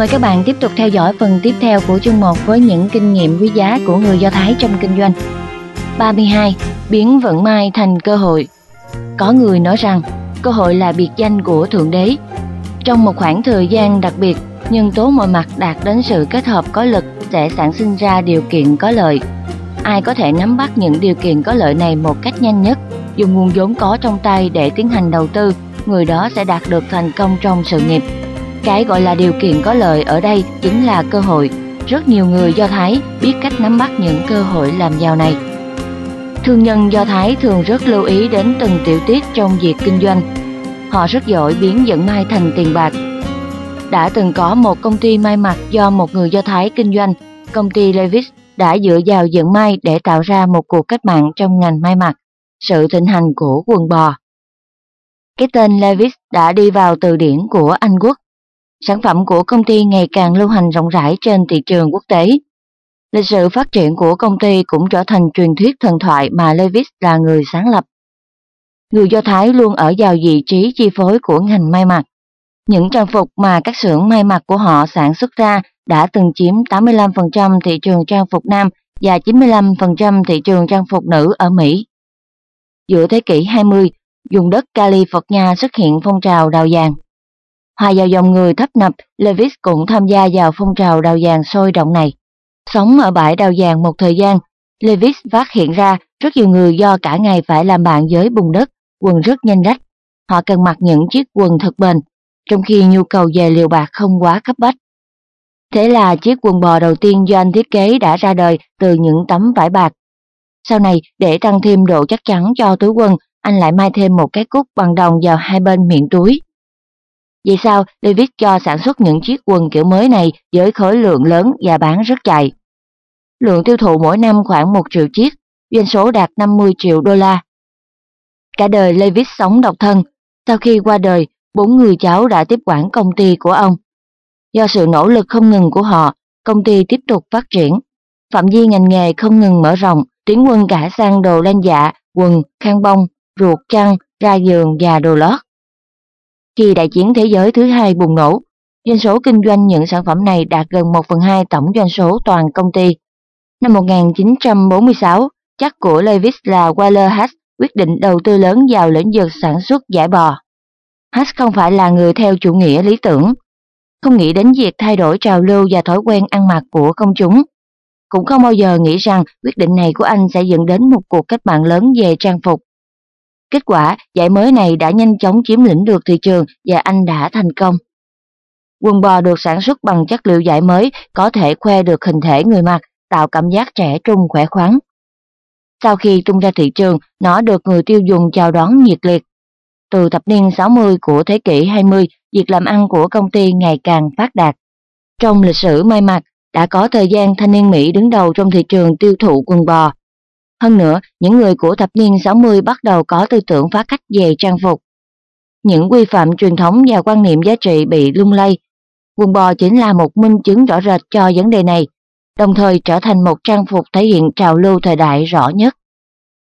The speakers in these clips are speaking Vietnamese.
Mời các bạn tiếp tục theo dõi phần tiếp theo của chương 1 với những kinh nghiệm quý giá của người Do Thái trong kinh doanh. 32. Biến vận may thành cơ hội Có người nói rằng cơ hội là biệt danh của Thượng Đế. Trong một khoảng thời gian đặc biệt, nhân tố mọi mặt đạt đến sự kết hợp có lực sẽ sản sinh ra điều kiện có lợi. Ai có thể nắm bắt những điều kiện có lợi này một cách nhanh nhất, dùng nguồn vốn có trong tay để tiến hành đầu tư, người đó sẽ đạt được thành công trong sự nghiệp. Cái gọi là điều kiện có lợi ở đây chính là cơ hội. Rất nhiều người Do Thái biết cách nắm bắt những cơ hội làm giàu này. Thương nhân Do Thái thường rất lưu ý đến từng tiểu tiết trong việc kinh doanh. Họ rất giỏi biến dẫn may thành tiền bạc. Đã từng có một công ty may mặc do một người Do Thái kinh doanh, công ty Levi's đã dựa vào dẫn may để tạo ra một cuộc cách mạng trong ngành may mặc, sự thịnh hành của quần bò. Cái tên Levi's đã đi vào từ điển của Anh Quốc sản phẩm của công ty ngày càng lưu hành rộng rãi trên thị trường quốc tế. Lịch sử phát triển của công ty cũng trở thành truyền thuyết thần thoại mà Levi's là người sáng lập. Người Do Thái luôn ở vào vị trí chi phối của ngành may mặc. Những trang phục mà các xưởng may mặc của họ sản xuất ra đã từng chiếm 85% thị trường trang phục nam và 95% thị trường trang phục nữ ở Mỹ. Giữa thế kỷ 20, vùng đất California xuất hiện phong trào đào vàng. Hòa vào dòng người thấp nập, Levis cũng tham gia vào phong trào đào vàng sôi động này. Sống ở bãi đào vàng một thời gian, Levis phát hiện ra rất nhiều người do cả ngày phải làm bạn với bùn đất, quần rất nhanh rách. Họ cần mặc những chiếc quần thật bền, trong khi nhu cầu về liều bạc không quá cấp bách. Thế là chiếc quần bò đầu tiên do anh thiết kế đã ra đời từ những tấm vải bạc. Sau này, để tăng thêm độ chắc chắn cho túi quần, anh lại may thêm một cái cúc bằng đồng vào hai bên miệng túi. Vì sao David cho sản xuất những chiếc quần kiểu mới này với khối lượng lớn và bán rất chạy? Lượng tiêu thụ mỗi năm khoảng 1 triệu chiếc, doanh số đạt 50 triệu đô la. Cả đời Levis sống độc thân, sau khi qua đời, bốn người cháu đã tiếp quản công ty của ông. Do sự nỗ lực không ngừng của họ, công ty tiếp tục phát triển. Phạm vi ngành nghề không ngừng mở rộng, tiến quân cả sang đồ len dạ, quần, khăn bông, ruột chăn, ra giường và đồ lót. Khi đại chiến thế giới thứ hai bùng nổ, doanh số kinh doanh những sản phẩm này đạt gần 1 phần 2 tổng doanh số toàn công ty. Năm 1946, chắc của Levis là Waller Hatch quyết định đầu tư lớn vào lĩnh vực sản xuất giải bò. Hatch không phải là người theo chủ nghĩa lý tưởng, không nghĩ đến việc thay đổi trào lưu và thói quen ăn mặc của công chúng. Cũng không bao giờ nghĩ rằng quyết định này của anh sẽ dẫn đến một cuộc cách mạng lớn về trang phục. Kết quả, giải mới này đã nhanh chóng chiếm lĩnh được thị trường và anh đã thành công. Quần bò được sản xuất bằng chất liệu giải mới có thể khoe được hình thể người mặc, tạo cảm giác trẻ trung khỏe khoắn. Sau khi tung ra thị trường, nó được người tiêu dùng chào đón nhiệt liệt. Từ thập niên 60 của thế kỷ 20, việc làm ăn của công ty ngày càng phát đạt. Trong lịch sử may mặc, đã có thời gian thanh niên Mỹ đứng đầu trong thị trường tiêu thụ quần bò, hơn nữa, những người của thập niên 60 bắt đầu có tư tưởng phá cách về trang phục. Những quy phạm truyền thống và quan niệm giá trị bị lung lay. Quần bò chính là một minh chứng rõ rệt cho vấn đề này, đồng thời trở thành một trang phục thể hiện trào lưu thời đại rõ nhất.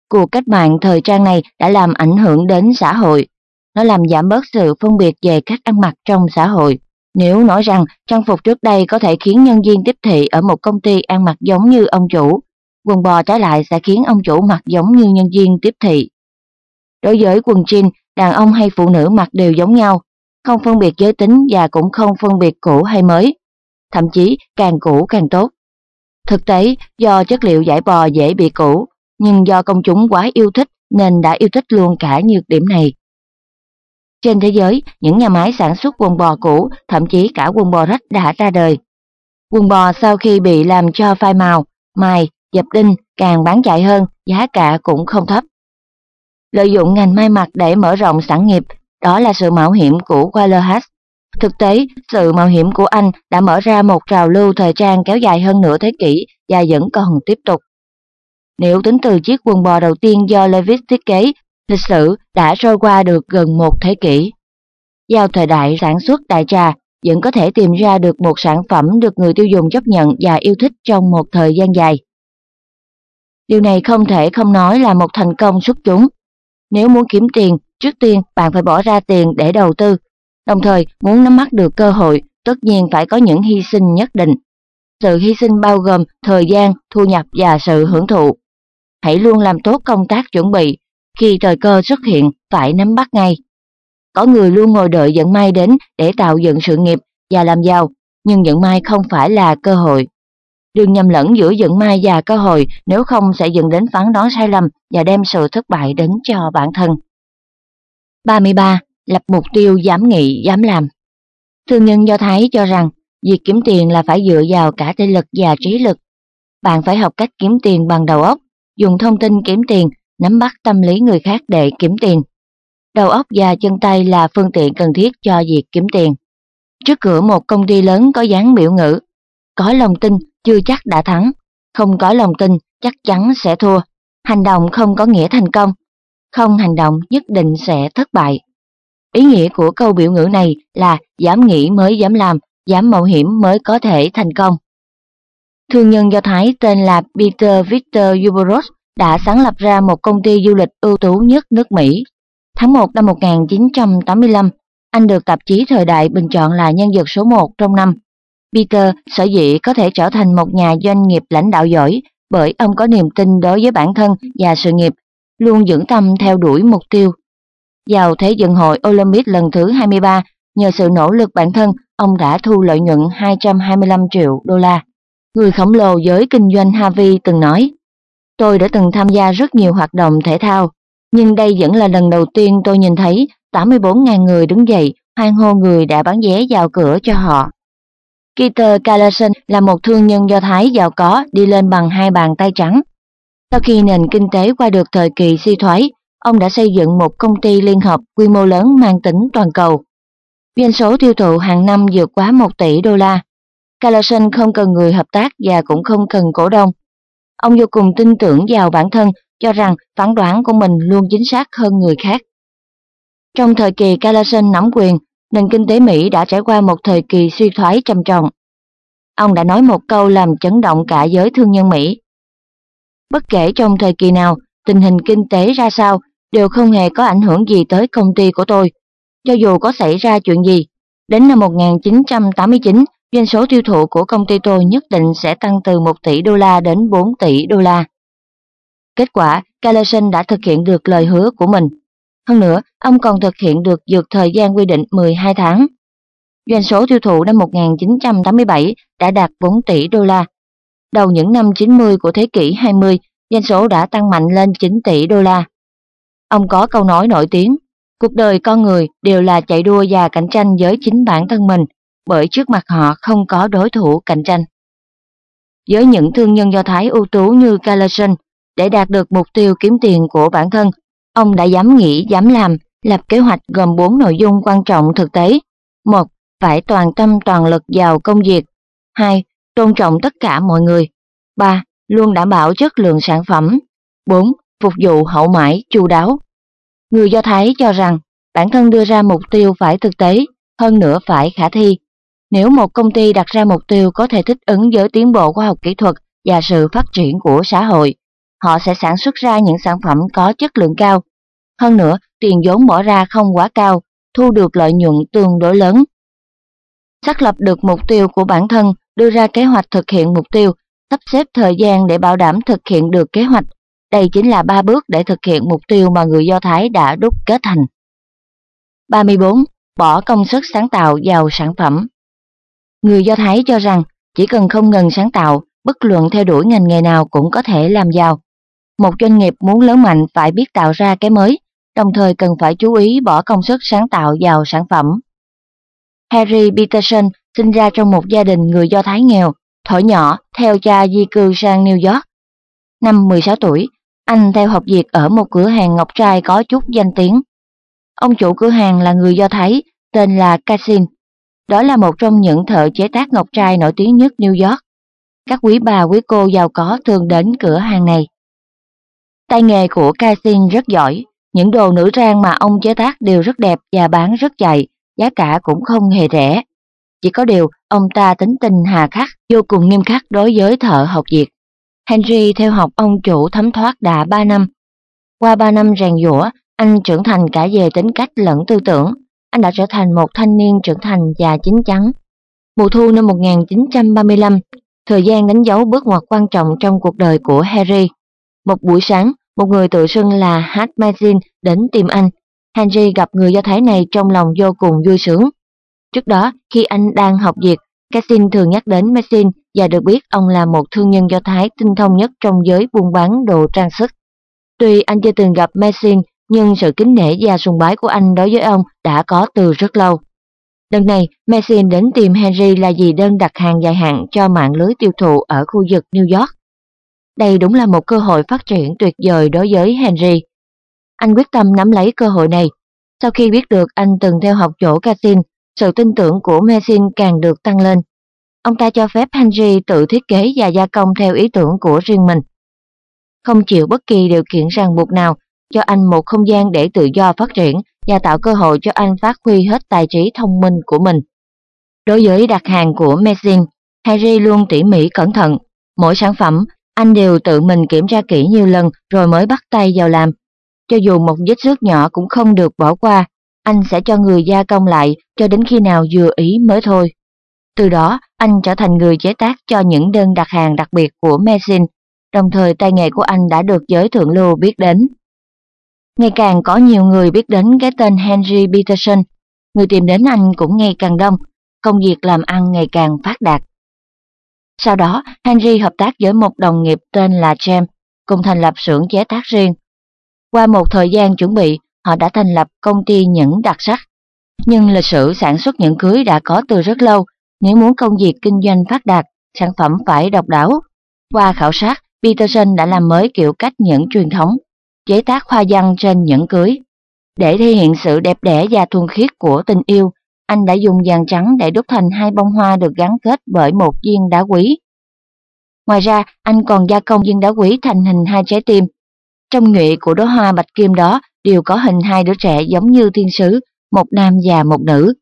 Cuộc cách mạng thời trang này đã làm ảnh hưởng đến xã hội. Nó làm giảm bớt sự phân biệt về cách ăn mặc trong xã hội. Nếu nói rằng trang phục trước đây có thể khiến nhân viên tiếp thị ở một công ty ăn mặc giống như ông chủ, quần bò trái lại sẽ khiến ông chủ mặc giống như nhân viên tiếp thị. Đối với quần jean, đàn ông hay phụ nữ mặc đều giống nhau, không phân biệt giới tính và cũng không phân biệt cũ hay mới, thậm chí càng cũ càng tốt. Thực tế, do chất liệu giải bò dễ bị cũ, nhưng do công chúng quá yêu thích nên đã yêu thích luôn cả nhược điểm này. Trên thế giới, những nhà máy sản xuất quần bò cũ, thậm chí cả quần bò rách đã ra đời. Quần bò sau khi bị làm cho phai màu, mài dập đinh càng bán chạy hơn, giá cả cũng không thấp. Lợi dụng ngành may mặc để mở rộng sản nghiệp, đó là sự mạo hiểm của Waller Thực tế, sự mạo hiểm của anh đã mở ra một trào lưu thời trang kéo dài hơn nửa thế kỷ và vẫn còn tiếp tục. Nếu tính từ chiếc quần bò đầu tiên do Levi's thiết kế, lịch sử đã trôi qua được gần một thế kỷ. Giao thời đại sản xuất đại trà vẫn có thể tìm ra được một sản phẩm được người tiêu dùng chấp nhận và yêu thích trong một thời gian dài. Điều này không thể không nói là một thành công xuất chúng. Nếu muốn kiếm tiền, trước tiên bạn phải bỏ ra tiền để đầu tư. Đồng thời, muốn nắm bắt được cơ hội, tất nhiên phải có những hy sinh nhất định. Sự hy sinh bao gồm thời gian, thu nhập và sự hưởng thụ. Hãy luôn làm tốt công tác chuẩn bị, khi thời cơ xuất hiện phải nắm bắt ngay. Có người luôn ngồi đợi vận may đến để tạo dựng sự nghiệp và làm giàu, nhưng vận may không phải là cơ hội. Đừng nhầm lẫn giữa vận may và cơ hội nếu không sẽ dẫn đến phán đoán sai lầm và đem sự thất bại đến cho bản thân. 33. Lập mục tiêu dám nghĩ, dám làm Thương nhân Do Thái cho rằng việc kiếm tiền là phải dựa vào cả thể lực và trí lực. Bạn phải học cách kiếm tiền bằng đầu óc, dùng thông tin kiếm tiền, nắm bắt tâm lý người khác để kiếm tiền. Đầu óc và chân tay là phương tiện cần thiết cho việc kiếm tiền. Trước cửa một công ty lớn có dán biểu ngữ, có lòng tin chưa chắc đã thắng, không có lòng tin chắc chắn sẽ thua. Hành động không có nghĩa thành công, không hành động nhất định sẽ thất bại. Ý nghĩa của câu biểu ngữ này là dám nghĩ mới dám làm, dám mạo hiểm mới có thể thành công. Thương nhân Do Thái tên là Peter Victor Uberos đã sáng lập ra một công ty du lịch ưu tú nhất nước Mỹ. Tháng 1 năm 1985, anh được tạp chí Thời đại bình chọn là nhân vật số 1 trong năm. Peter sở dĩ có thể trở thành một nhà doanh nghiệp lãnh đạo giỏi bởi ông có niềm tin đối với bản thân và sự nghiệp, luôn dưỡng tâm theo đuổi mục tiêu. Vào Thế vận hội Olympic lần thứ 23, nhờ sự nỗ lực bản thân, ông đã thu lợi nhuận 225 triệu đô la. Người khổng lồ giới kinh doanh Harvey từng nói, Tôi đã từng tham gia rất nhiều hoạt động thể thao, nhưng đây vẫn là lần đầu tiên tôi nhìn thấy 84.000 người đứng dậy hoan hô người đã bán vé vào cửa cho họ. Peter Carlson là một thương nhân Do Thái giàu có đi lên bằng hai bàn tay trắng. Sau khi nền kinh tế qua được thời kỳ suy thoái, ông đã xây dựng một công ty liên hợp quy mô lớn mang tính toàn cầu. Doanh số tiêu thụ hàng năm vượt quá 1 tỷ đô la. Carlson không cần người hợp tác và cũng không cần cổ đông. Ông vô cùng tin tưởng vào bản thân, cho rằng phán đoán của mình luôn chính xác hơn người khác. Trong thời kỳ Carlson nắm quyền, nền kinh tế Mỹ đã trải qua một thời kỳ suy thoái trầm trọng. Ông đã nói một câu làm chấn động cả giới thương nhân Mỹ. Bất kể trong thời kỳ nào, tình hình kinh tế ra sao đều không hề có ảnh hưởng gì tới công ty của tôi. Cho dù có xảy ra chuyện gì, đến năm 1989, doanh số tiêu thụ của công ty tôi nhất định sẽ tăng từ 1 tỷ đô la đến 4 tỷ đô la. Kết quả, Carlson đã thực hiện được lời hứa của mình. Hơn nữa, ông còn thực hiện được vượt thời gian quy định 12 tháng. Doanh số tiêu thụ năm 1987 đã đạt 4 tỷ đô la. Đầu những năm 90 của thế kỷ 20, doanh số đã tăng mạnh lên 9 tỷ đô la. Ông có câu nói nổi tiếng, cuộc đời con người đều là chạy đua và cạnh tranh với chính bản thân mình, bởi trước mặt họ không có đối thủ cạnh tranh. Với những thương nhân Do Thái ưu tú như Carlson, để đạt được mục tiêu kiếm tiền của bản thân, ông đã dám nghĩ, dám làm, lập kế hoạch gồm 4 nội dung quan trọng thực tế. 1. Phải toàn tâm toàn lực vào công việc. 2. Tôn trọng tất cả mọi người. 3. Luôn đảm bảo chất lượng sản phẩm. 4. Phục vụ hậu mãi, chu đáo. Người Do Thái cho rằng bản thân đưa ra mục tiêu phải thực tế, hơn nữa phải khả thi. Nếu một công ty đặt ra mục tiêu có thể thích ứng với tiến bộ khoa học kỹ thuật và sự phát triển của xã hội, họ sẽ sản xuất ra những sản phẩm có chất lượng cao. Hơn nữa, tiền vốn bỏ ra không quá cao, thu được lợi nhuận tương đối lớn. Xác lập được mục tiêu của bản thân, đưa ra kế hoạch thực hiện mục tiêu, sắp xếp thời gian để bảo đảm thực hiện được kế hoạch. Đây chính là ba bước để thực hiện mục tiêu mà người Do Thái đã đúc kết thành. 34. Bỏ công sức sáng tạo vào sản phẩm Người Do Thái cho rằng chỉ cần không ngừng sáng tạo, bất luận theo đuổi ngành nghề nào cũng có thể làm giàu. Một doanh nghiệp muốn lớn mạnh phải biết tạo ra cái mới, đồng thời cần phải chú ý bỏ công sức sáng tạo vào sản phẩm. Harry Peterson sinh ra trong một gia đình người Do Thái nghèo, thở nhỏ theo cha di cư sang New York. Năm 16 tuổi, anh theo học việc ở một cửa hàng ngọc trai có chút danh tiếng. Ông chủ cửa hàng là người Do Thái, tên là Cassin. Đó là một trong những thợ chế tác ngọc trai nổi tiếng nhất New York. Các quý bà quý cô giàu có thường đến cửa hàng này. Tay nghề của Cassin rất giỏi, những đồ nữ trang mà ông chế tác đều rất đẹp và bán rất chạy, giá cả cũng không hề rẻ. Chỉ có điều, ông ta tính tình hà khắc, vô cùng nghiêm khắc đối với thợ học việc. Henry theo học ông chủ thấm thoát đã 3 năm. Qua 3 năm rèn giũa, anh trưởng thành cả về tính cách lẫn tư tưởng. Anh đã trở thành một thanh niên trưởng thành và chín chắn. Mùa thu năm 1935, thời gian đánh dấu bước ngoặt quan trọng trong cuộc đời của Harry. Một buổi sáng, một người tự xưng là Hát Mazin đến tìm anh. Henry gặp người Do Thái này trong lòng vô cùng vui sướng. Trước đó, khi anh đang học việc, Cassin thường nhắc đến Messin và được biết ông là một thương nhân Do Thái tinh thông nhất trong giới buôn bán đồ trang sức. Tuy anh chưa từng gặp Messin, nhưng sự kính nể và sùng bái của anh đối với ông đã có từ rất lâu. Lần này, Messin đến tìm Henry là vì đơn đặt hàng dài hạn cho mạng lưới tiêu thụ ở khu vực New York. Đây đúng là một cơ hội phát triển tuyệt vời đối với Henry. Anh quyết tâm nắm lấy cơ hội này. Sau khi biết được anh từng theo học chỗ Cassin, sự tin tưởng của Messin càng được tăng lên. Ông ta cho phép Henry tự thiết kế và gia công theo ý tưởng của riêng mình. Không chịu bất kỳ điều kiện ràng buộc nào, cho anh một không gian để tự do phát triển và tạo cơ hội cho anh phát huy hết tài trí thông minh của mình. Đối với đặt hàng của Messin, Harry luôn tỉ mỉ cẩn thận. Mỗi sản phẩm, anh đều tự mình kiểm tra kỹ nhiều lần rồi mới bắt tay vào làm. Cho dù một vết xước nhỏ cũng không được bỏ qua, anh sẽ cho người gia công lại cho đến khi nào vừa ý mới thôi. Từ đó, anh trở thành người chế tác cho những đơn đặt hàng đặc biệt của Messin, đồng thời tay nghề của anh đã được giới thượng lưu biết đến. Ngày càng có nhiều người biết đến cái tên Henry Peterson, người tìm đến anh cũng ngày càng đông, công việc làm ăn ngày càng phát đạt. Sau đó, Henry hợp tác với một đồng nghiệp tên là James, cùng thành lập xưởng chế tác riêng. Qua một thời gian chuẩn bị, họ đã thành lập công ty nhẫn đặc sắc. Nhưng lịch sử sản xuất nhẫn cưới đã có từ rất lâu, nếu muốn công việc kinh doanh phát đạt, sản phẩm phải độc đáo. Qua khảo sát, Peterson đã làm mới kiểu cách nhẫn truyền thống, chế tác hoa văn trên nhẫn cưới. Để thể hiện sự đẹp đẽ và thuần khiết của tình yêu, anh đã dùng vàng trắng để đúc thành hai bông hoa được gắn kết bởi một viên đá quý. Ngoài ra, anh còn gia công viên đá quý thành hình hai trái tim. Trong nhụy của đóa hoa bạch kim đó đều có hình hai đứa trẻ giống như thiên sứ, một nam và một nữ.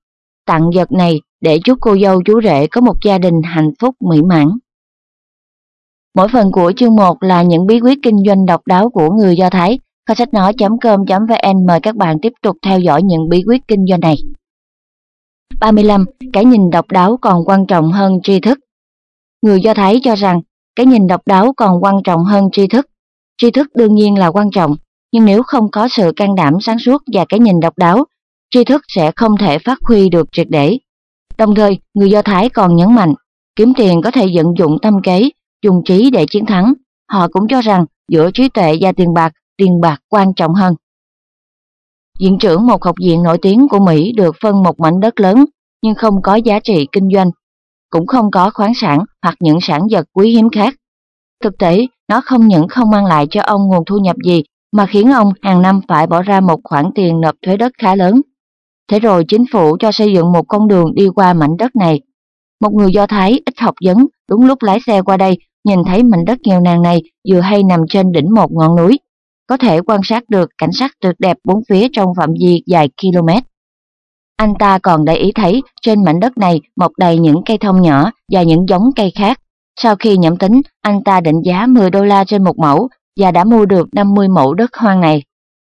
Tặng vật này để chúc cô dâu chú rể có một gia đình hạnh phúc mỹ mãn. Mỗi phần của chương 1 là những bí quyết kinh doanh độc đáo của người Do Thái. Kho sách nói.com.vn mời các bạn tiếp tục theo dõi những bí quyết kinh doanh này. 35. Cái nhìn độc đáo còn quan trọng hơn tri thức. Người Do Thái cho rằng cái nhìn độc đáo còn quan trọng hơn tri thức. Tri thức đương nhiên là quan trọng, nhưng nếu không có sự can đảm sáng suốt và cái nhìn độc đáo, tri thức sẽ không thể phát huy được triệt để. Đồng thời, người Do Thái còn nhấn mạnh, kiếm tiền có thể vận dụng tâm kế, dùng trí để chiến thắng. Họ cũng cho rằng giữa trí tuệ và tiền bạc, tiền bạc quan trọng hơn. Viện trưởng một học viện nổi tiếng của Mỹ được phân một mảnh đất lớn nhưng không có giá trị kinh doanh, cũng không có khoáng sản hoặc những sản vật quý hiếm khác. Thực tế, nó không những không mang lại cho ông nguồn thu nhập gì mà khiến ông hàng năm phải bỏ ra một khoản tiền nộp thuế đất khá lớn. Thế rồi chính phủ cho xây dựng một con đường đi qua mảnh đất này. Một người Do Thái ít học vấn đúng lúc lái xe qua đây nhìn thấy mảnh đất nghèo nàn này vừa hay nằm trên đỉnh một ngọn núi có thể quan sát được cảnh sắc tuyệt đẹp bốn phía trong phạm vi dài km. Anh ta còn để ý thấy trên mảnh đất này mọc đầy những cây thông nhỏ và những giống cây khác. Sau khi nhẩm tính, anh ta định giá 10 đô la trên một mẫu và đã mua được 50 mẫu đất hoang này.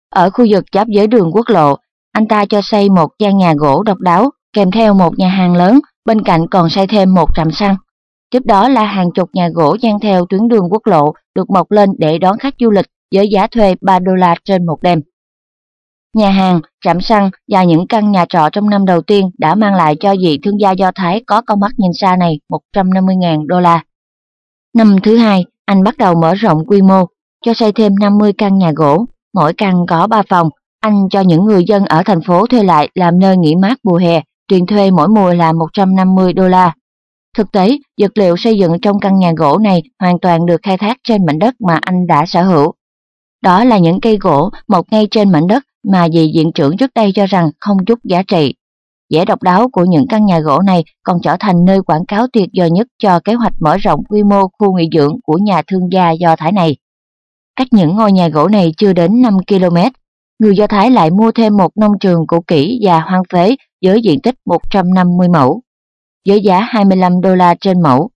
Ở khu vực giáp giới đường quốc lộ, anh ta cho xây một gian nhà gỗ độc đáo kèm theo một nhà hàng lớn, bên cạnh còn xây thêm một trạm xăng. Tiếp đó là hàng chục nhà gỗ gian theo tuyến đường quốc lộ được mọc lên để đón khách du lịch với giá thuê 3 đô la trên một đêm. Nhà hàng, trạm xăng và những căn nhà trọ trong năm đầu tiên đã mang lại cho vị thương gia Do Thái có con mắt nhìn xa này 150.000 đô la. Năm thứ hai, anh bắt đầu mở rộng quy mô, cho xây thêm 50 căn nhà gỗ, mỗi căn có 3 phòng. Anh cho những người dân ở thành phố thuê lại làm nơi nghỉ mát mùa hè, tiền thuê mỗi mùa là 150 đô la. Thực tế, vật liệu xây dựng trong căn nhà gỗ này hoàn toàn được khai thác trên mảnh đất mà anh đã sở hữu. Đó là những cây gỗ mọc ngay trên mảnh đất mà vị diện trưởng trước đây cho rằng không chút giá trị. Vẻ độc đáo của những căn nhà gỗ này còn trở thành nơi quảng cáo tuyệt vời nhất cho kế hoạch mở rộng quy mô khu nghỉ dưỡng của nhà thương gia Do Thái này. Cách những ngôi nhà gỗ này chưa đến 5 km, người Do Thái lại mua thêm một nông trường cũ kỹ và hoang phế với diện tích 150 mẫu, với giá 25 đô la trên mẫu.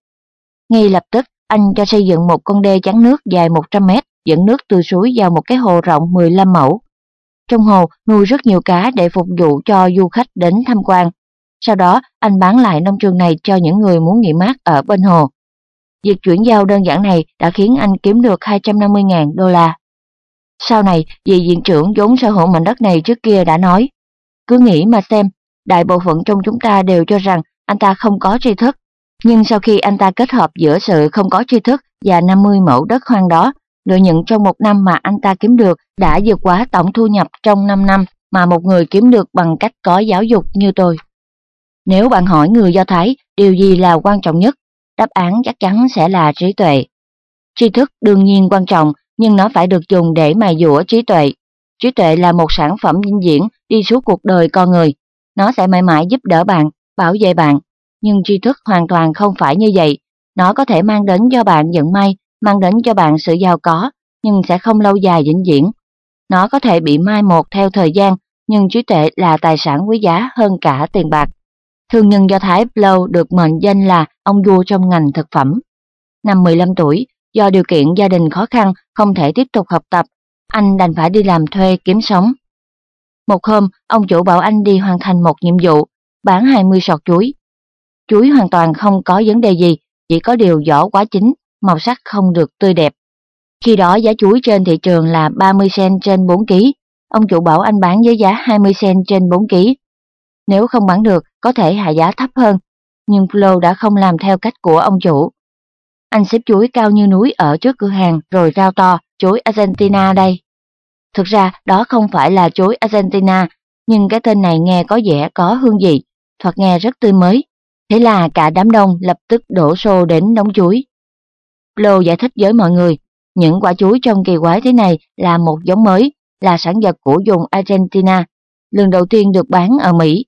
Ngay lập tức, anh cho xây dựng một con đê chắn nước dài 100 mét dẫn nước từ suối vào một cái hồ rộng 15 mẫu. Trong hồ nuôi rất nhiều cá để phục vụ cho du khách đến tham quan. Sau đó, anh bán lại nông trường này cho những người muốn nghỉ mát ở bên hồ. Việc chuyển giao đơn giản này đã khiến anh kiếm được 250.000 đô la. Sau này, vị viện trưởng vốn sở hữu mảnh đất này trước kia đã nói, cứ nghĩ mà xem, đại bộ phận trong chúng ta đều cho rằng anh ta không có tri thức. Nhưng sau khi anh ta kết hợp giữa sự không có tri thức và 50 mẫu đất hoang đó, lợi nhuận trong một năm mà anh ta kiếm được đã vượt quá tổng thu nhập trong 5 năm mà một người kiếm được bằng cách có giáo dục như tôi. Nếu bạn hỏi người Do Thái điều gì là quan trọng nhất, đáp án chắc chắn sẽ là trí tuệ. Tri thức đương nhiên quan trọng, nhưng nó phải được dùng để mài dũa trí tuệ. Trí tuệ là một sản phẩm dinh dưỡng đi suốt cuộc đời con người. Nó sẽ mãi mãi giúp đỡ bạn, bảo vệ bạn. Nhưng tri thức hoàn toàn không phải như vậy. Nó có thể mang đến cho bạn vận may, mang đến cho bạn sự giàu có, nhưng sẽ không lâu dài vĩnh viễn. Nó có thể bị mai một theo thời gian, nhưng trí tuệ là tài sản quý giá hơn cả tiền bạc. Thương nhân Do Thái Blow được mệnh danh là ông vua trong ngành thực phẩm. Năm 15 tuổi, do điều kiện gia đình khó khăn không thể tiếp tục học tập, anh đành phải đi làm thuê kiếm sống. Một hôm, ông chủ bảo anh đi hoàn thành một nhiệm vụ, bán 20 sọt chuối. Chuối hoàn toàn không có vấn đề gì, chỉ có điều vỏ quá chín, màu sắc không được tươi đẹp. Khi đó giá chuối trên thị trường là 30 cent trên 4 kg, ông chủ bảo anh bán với giá 20 cent trên 4 kg. Nếu không bán được, có thể hạ giá thấp hơn, nhưng Flo đã không làm theo cách của ông chủ. Anh xếp chuối cao như núi ở trước cửa hàng rồi rao to, chuối Argentina đây. Thực ra đó không phải là chuối Argentina, nhưng cái tên này nghe có vẻ có hương vị, thoạt nghe rất tươi mới. Thế là cả đám đông lập tức đổ xô đến đóng chuối. Lô giải thích với mọi người, những quả chuối trong kỳ quái thế này là một giống mới, là sản vật của vùng Argentina, lần đầu tiên được bán ở Mỹ.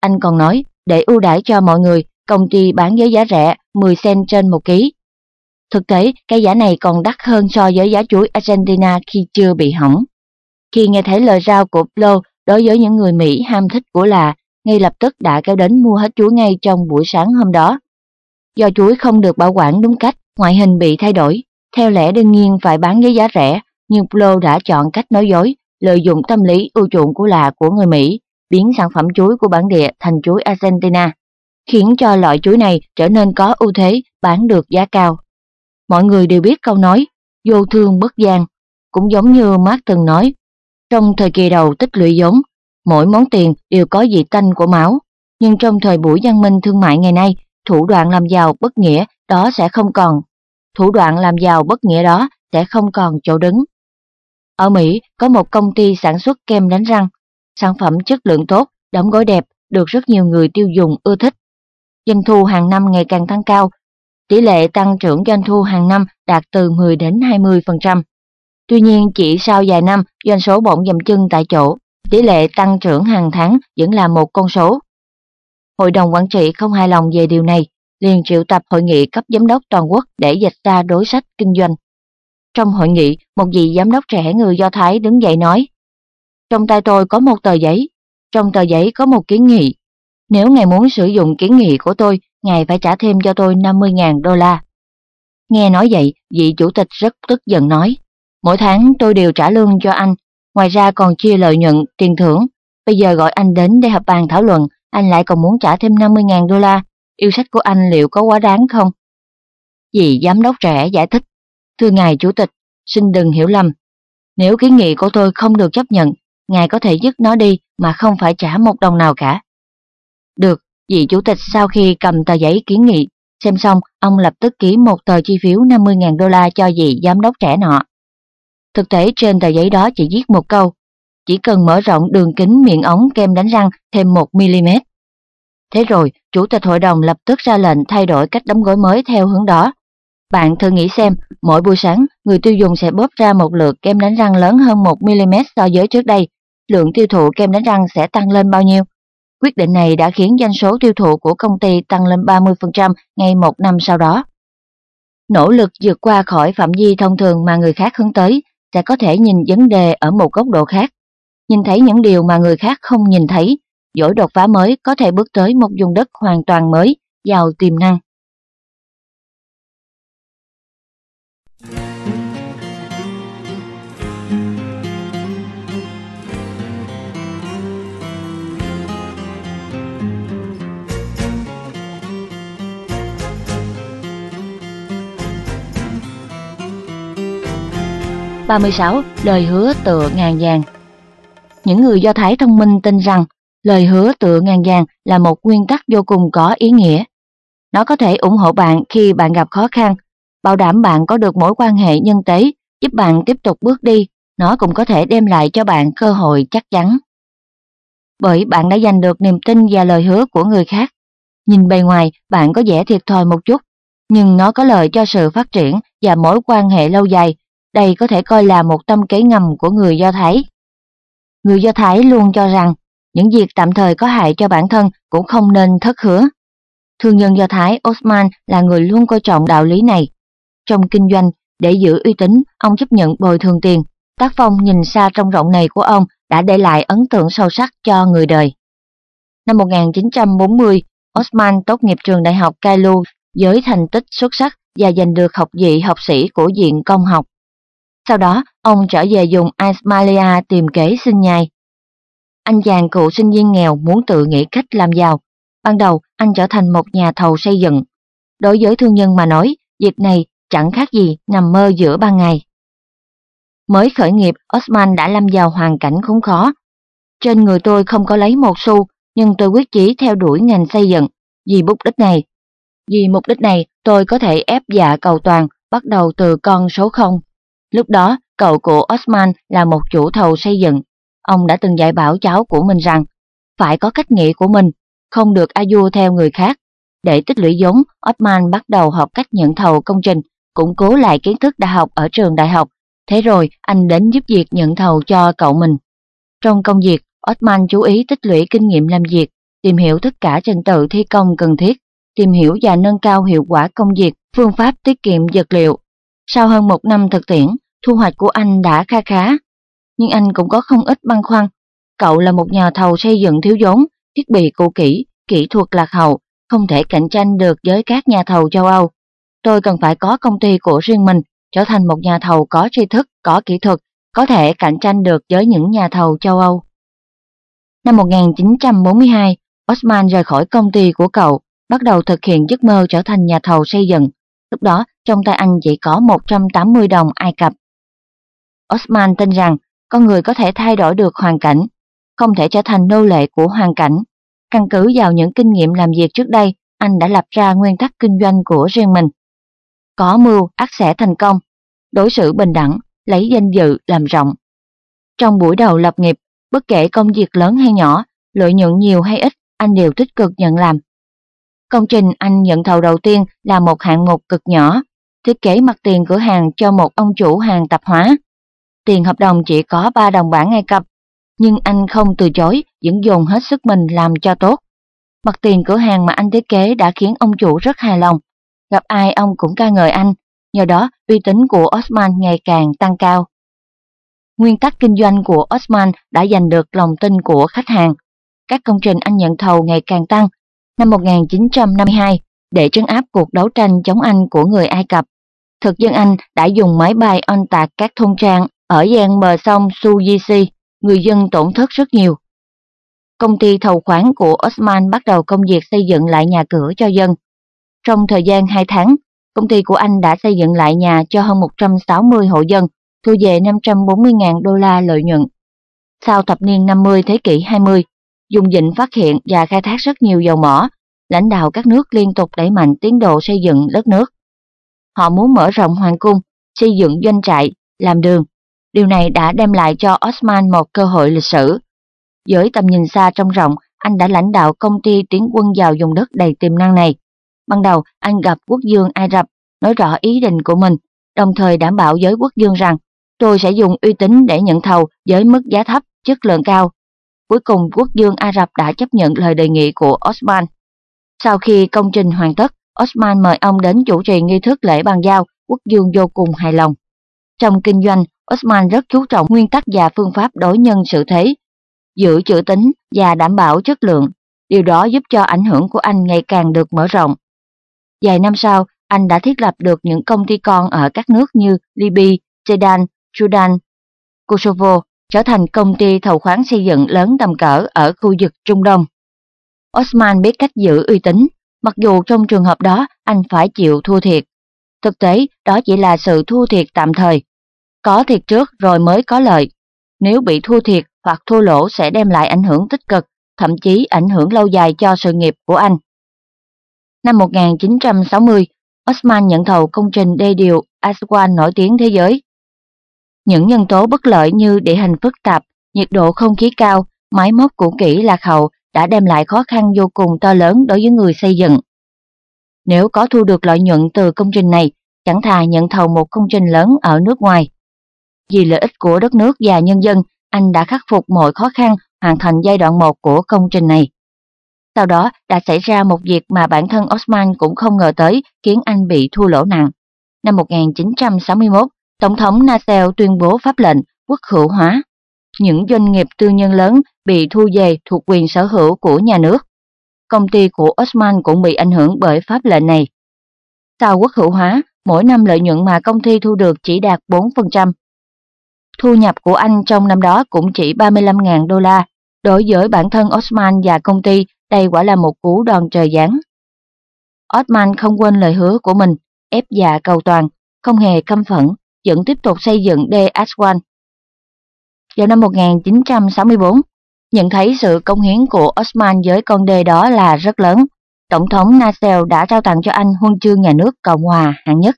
Anh còn nói, để ưu đãi cho mọi người, công ty bán với giá rẻ 10 cent trên một ký. Thực tế, cái giá này còn đắt hơn so với giá chuối Argentina khi chưa bị hỏng. Khi nghe thấy lời rao của Flo đối với những người Mỹ ham thích của là, ngay lập tức đã kéo đến mua hết chuối ngay trong buổi sáng hôm đó. Do chuối không được bảo quản đúng cách, ngoại hình bị thay đổi, theo lẽ đương nhiên phải bán với giá rẻ, nhưng Flo đã chọn cách nói dối, lợi dụng tâm lý ưu chuộng của là của người Mỹ, biến sản phẩm chuối của bản địa thành chuối Argentina, khiến cho loại chuối này trở nên có ưu thế bán được giá cao. Mọi người đều biết câu nói, vô thương bất gian, cũng giống như Mark từng nói, trong thời kỳ đầu tích lũy giống, mỗi món tiền đều có vị tanh của máu, nhưng trong thời buổi văn minh thương mại ngày nay, thủ đoạn làm giàu bất nghĩa đó sẽ không còn. Thủ đoạn làm giàu bất nghĩa đó sẽ không còn chỗ đứng. Ở Mỹ có một công ty sản xuất kem đánh răng, sản phẩm chất lượng tốt, đóng gói đẹp, được rất nhiều người tiêu dùng ưa thích. Doanh thu hàng năm ngày càng tăng cao, tỷ lệ tăng trưởng doanh thu hàng năm đạt từ 10 đến 20%. Tuy nhiên chỉ sau vài năm doanh số bỗng dầm chân tại chỗ, tỷ lệ tăng trưởng hàng tháng vẫn là một con số. Hội đồng quản trị không hài lòng về điều này, liền triệu tập hội nghị cấp giám đốc toàn quốc để dịch ra đối sách kinh doanh. Trong hội nghị, một vị giám đốc trẻ người Do Thái đứng dậy nói, Trong tay tôi có một tờ giấy, trong tờ giấy có một kiến nghị. Nếu ngài muốn sử dụng kiến nghị của tôi, ngài phải trả thêm cho tôi 50.000 đô la. Nghe nói vậy, vị chủ tịch rất tức giận nói, mỗi tháng tôi đều trả lương cho anh, ngoài ra còn chia lợi nhuận, tiền thưởng. Bây giờ gọi anh đến để hợp bàn thảo luận, anh lại còn muốn trả thêm 50.000 đô la. Yêu sách của anh liệu có quá đáng không? Dì giám đốc trẻ giải thích, thưa ngài chủ tịch, xin đừng hiểu lầm. Nếu kiến nghị của tôi không được chấp nhận, ngài có thể dứt nó đi mà không phải trả một đồng nào cả. Được, vị chủ tịch sau khi cầm tờ giấy kiến nghị, xem xong, ông lập tức ký một tờ chi phiếu 50.000 đô la cho vị giám đốc trẻ nọ. Thực tế trên tờ giấy đó chỉ viết một câu, chỉ cần mở rộng đường kính miệng ống kem đánh răng thêm 1mm. Thế rồi, chủ tịch hội đồng lập tức ra lệnh thay đổi cách đóng gói mới theo hướng đó. Bạn thử nghĩ xem, mỗi buổi sáng, người tiêu dùng sẽ bóp ra một lượt kem đánh răng lớn hơn 1mm so với trước đây. Lượng tiêu thụ kem đánh răng sẽ tăng lên bao nhiêu? Quyết định này đã khiến doanh số tiêu thụ của công ty tăng lên 30% ngay một năm sau đó. Nỗ lực vượt qua khỏi phạm vi thông thường mà người khác hướng tới sẽ có thể nhìn vấn đề ở một góc độ khác. Nhìn thấy những điều mà người khác không nhìn thấy, dỗi đột phá mới có thể bước tới một vùng đất hoàn toàn mới, giàu tiềm năng. ba mươi sáu Lời hứa tựa ngàn vàng Những người Do Thái thông minh tin rằng lời hứa tựa ngàn vàng là một nguyên tắc vô cùng có ý nghĩa. Nó có thể ủng hộ bạn khi bạn gặp khó khăn, bảo đảm bạn có được mối quan hệ nhân tế, giúp bạn tiếp tục bước đi. Nó cũng có thể đem lại cho bạn cơ hội chắc chắn. Bởi bạn đã giành được niềm tin và lời hứa của người khác. Nhìn bề ngoài, bạn có vẻ thiệt thòi một chút, nhưng nó có lợi cho sự phát triển và mối quan hệ lâu dài. Đây có thể coi là một tâm kế ngầm của người Do Thái. Người Do Thái luôn cho rằng những việc tạm thời có hại cho bản thân cũng không nên thất hứa. Thương nhân Do Thái Osman là người luôn coi trọng đạo lý này. Trong kinh doanh, để giữ uy tín, ông chấp nhận bồi thường tiền. Tác phong nhìn xa trong rộng này của ông đã để lại ấn tượng sâu sắc cho người đời. Năm 1940, Osman tốt nghiệp trường đại học Kailu với thành tích xuất sắc và giành được học vị học sĩ của Viện Công học. Sau đó, ông trở về dùng Ismailia tìm kế sinh nhai. Anh chàng cựu sinh viên nghèo muốn tự nghĩ cách làm giàu. Ban đầu, anh trở thành một nhà thầu xây dựng. Đối với thương nhân mà nói, việc này chẳng khác gì nằm mơ giữa ban ngày. Mới khởi nghiệp, Osman đã lâm vào hoàn cảnh khốn khó. Trên người tôi không có lấy một xu, nhưng tôi quyết chí theo đuổi ngành xây dựng. Vì mục đích này, vì mục đích này, tôi có thể ép dạ cầu toàn, bắt đầu từ con số 0. Lúc đó, cậu của Osman là một chủ thầu xây dựng. Ông đã từng dạy bảo cháu của mình rằng, phải có cách nghĩ của mình, không được a du theo người khác. Để tích lũy vốn, Otman bắt đầu học cách nhận thầu công trình, củng cố lại kiến thức đã học ở trường đại học. Thế rồi, anh đến giúp việc nhận thầu cho cậu mình. Trong công việc, Otman chú ý tích lũy kinh nghiệm làm việc, tìm hiểu tất cả trình tự thi công cần thiết, tìm hiểu và nâng cao hiệu quả công việc, phương pháp tiết kiệm vật liệu. Sau hơn một năm thực tiễn, thu hoạch của anh đã kha khá. Nhưng anh cũng có không ít băn khoăn. Cậu là một nhà thầu xây dựng thiếu vốn, thiết bị cũ kỹ, kỹ thuật lạc hậu, không thể cạnh tranh được với các nhà thầu châu Âu. Tôi cần phải có công ty của riêng mình, trở thành một nhà thầu có tri thức, có kỹ thuật, có thể cạnh tranh được với những nhà thầu châu Âu. Năm 1942, Osman rời khỏi công ty của cậu, bắt đầu thực hiện giấc mơ trở thành nhà thầu xây dựng. Lúc đó, trong tay anh chỉ có 180 đồng Ai Cập. Osman tin rằng con người có thể thay đổi được hoàn cảnh, không thể trở thành nô lệ của hoàn cảnh. Căn cứ vào những kinh nghiệm làm việc trước đây, anh đã lập ra nguyên tắc kinh doanh của riêng mình. Có mưu, ắt sẽ thành công. Đối xử bình đẳng, lấy danh dự làm rộng. Trong buổi đầu lập nghiệp, bất kể công việc lớn hay nhỏ, lợi nhuận nhiều hay ít, anh đều tích cực nhận làm. Công trình anh nhận thầu đầu tiên là một hạng mục cực nhỏ, thiết kế mặt tiền cửa hàng cho một ông chủ hàng tạp hóa. Tiền hợp đồng chỉ có 3 đồng bảng Ai Cập, nhưng anh không từ chối, vẫn dồn hết sức mình làm cho tốt. Mặt tiền cửa hàng mà anh thiết kế đã khiến ông chủ rất hài lòng. Gặp ai ông cũng ca ngợi anh, nhờ đó uy tín của Osman ngày càng tăng cao. Nguyên tắc kinh doanh của Osman đã giành được lòng tin của khách hàng. Các công trình anh nhận thầu ngày càng tăng. Năm 1952, để trấn áp cuộc đấu tranh chống Anh của người Ai Cập, thực dân Anh đã dùng máy bay oanh tạc các thôn trang ở gian bờ sông Suzy, người dân tổn thất rất nhiều. Công ty thầu khoáng của Osman bắt đầu công việc xây dựng lại nhà cửa cho dân. Trong thời gian 2 tháng, công ty của anh đã xây dựng lại nhà cho hơn 160 hộ dân, thu về 540.000 đô la lợi nhuận. Sau thập niên 50 thế kỷ 20, dùng dịnh phát hiện và khai thác rất nhiều dầu mỏ, lãnh đạo các nước liên tục đẩy mạnh tiến độ xây dựng đất nước. Họ muốn mở rộng hoàng cung, xây dựng doanh trại, làm đường. Điều này đã đem lại cho Osman một cơ hội lịch sử. Với tầm nhìn xa trong rộng, anh đã lãnh đạo công ty tiến quân vào vùng đất đầy tiềm năng này. Ban đầu, anh gặp quốc dương Ai Rập, nói rõ ý định của mình, đồng thời đảm bảo với quốc dương rằng tôi sẽ dùng uy tín để nhận thầu với mức giá thấp, chất lượng cao. Cuối cùng quốc dương Ả Rập đã chấp nhận lời đề nghị của Osman. Sau khi công trình hoàn tất, Osman mời ông đến chủ trì nghi thức lễ bàn giao, quốc dương vô cùng hài lòng. Trong kinh doanh, Osman rất chú trọng nguyên tắc và phương pháp đối nhân sự thế, giữ chữ tính và đảm bảo chất lượng. Điều đó giúp cho ảnh hưởng của anh ngày càng được mở rộng. Vài năm sau, anh đã thiết lập được những công ty con ở các nước như Libya, Sudan, Sudan, Kosovo, trở thành công ty thầu khoáng xây dựng lớn tầm cỡ ở khu vực Trung Đông. Osman biết cách giữ uy tín, mặc dù trong trường hợp đó anh phải chịu thua thiệt. Thực tế, đó chỉ là sự thua thiệt tạm thời có thiệt trước rồi mới có lợi. Nếu bị thua thiệt hoặc thua lỗ sẽ đem lại ảnh hưởng tích cực, thậm chí ảnh hưởng lâu dài cho sự nghiệp của anh. Năm 1960, Osman nhận thầu công trình đê điều Aswan nổi tiếng thế giới. Những nhân tố bất lợi như địa hình phức tạp, nhiệt độ không khí cao, máy móc cũ kỹ lạc hậu đã đem lại khó khăn vô cùng to lớn đối với người xây dựng. Nếu có thu được lợi nhuận từ công trình này, chẳng thà nhận thầu một công trình lớn ở nước ngoài. Vì lợi ích của đất nước và nhân dân, anh đã khắc phục mọi khó khăn hoàn thành giai đoạn 1 của công trình này. Sau đó đã xảy ra một việc mà bản thân Osman cũng không ngờ tới khiến anh bị thua lỗ nặng. Năm 1961, Tổng thống Nasser tuyên bố pháp lệnh quốc hữu hóa. Những doanh nghiệp tư nhân lớn bị thu về thuộc quyền sở hữu của nhà nước. Công ty của Osman cũng bị ảnh hưởng bởi pháp lệnh này. Sau quốc hữu hóa, mỗi năm lợi nhuận mà công ty thu được chỉ đạt 4%. Thu nhập của anh trong năm đó cũng chỉ 35.000 đô la. Đối với bản thân Osman và công ty, đây quả là một cú đòn trời giáng. Osman không quên lời hứa của mình, ép già cầu toàn, không hề căm phẫn, vẫn tiếp tục xây dựng đê Aswan. Vào năm 1964, nhận thấy sự công hiến của Osman với con đê đó là rất lớn, Tổng thống Nasser đã trao tặng cho anh huân chương nhà nước Cộng hòa hạng nhất.